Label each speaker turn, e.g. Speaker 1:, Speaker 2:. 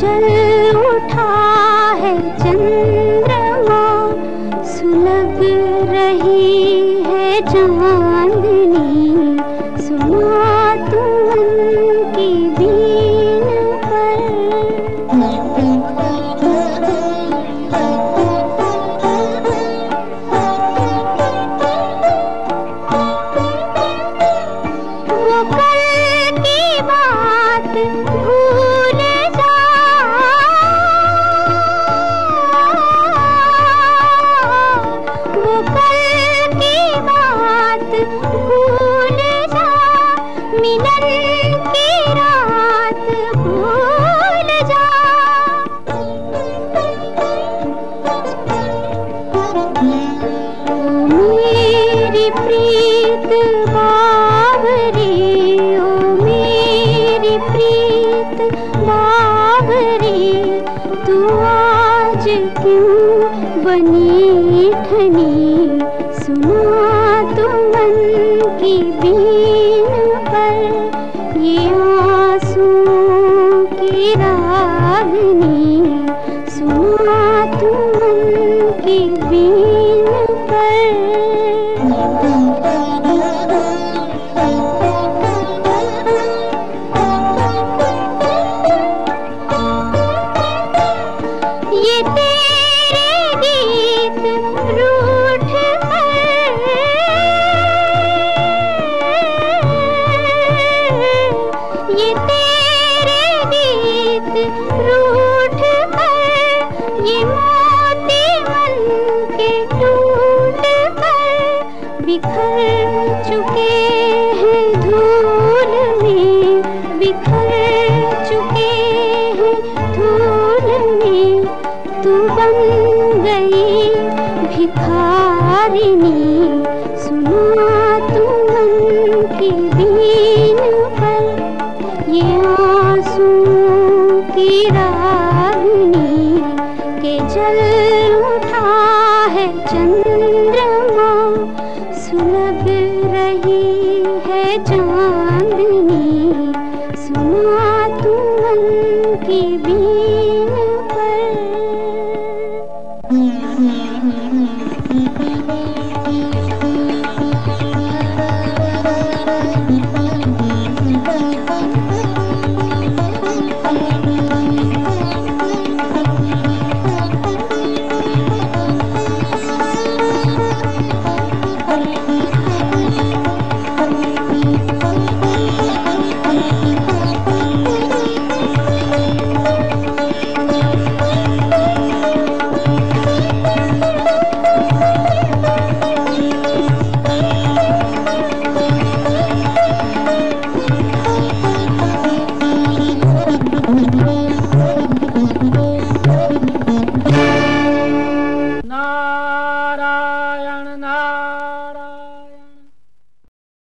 Speaker 1: 真 बनी ठनी। सुना तुम मन की बीन पर। ये आँसू की रागनी। बिखर चुके हैं धूल में, बिखर चुके हैं धूल में। तू बन गई भिखारिनी, सुना तू मन की बीन पर। ये आँसू की रागनी के जल उठा है सुलग रही है चांदनी। सुना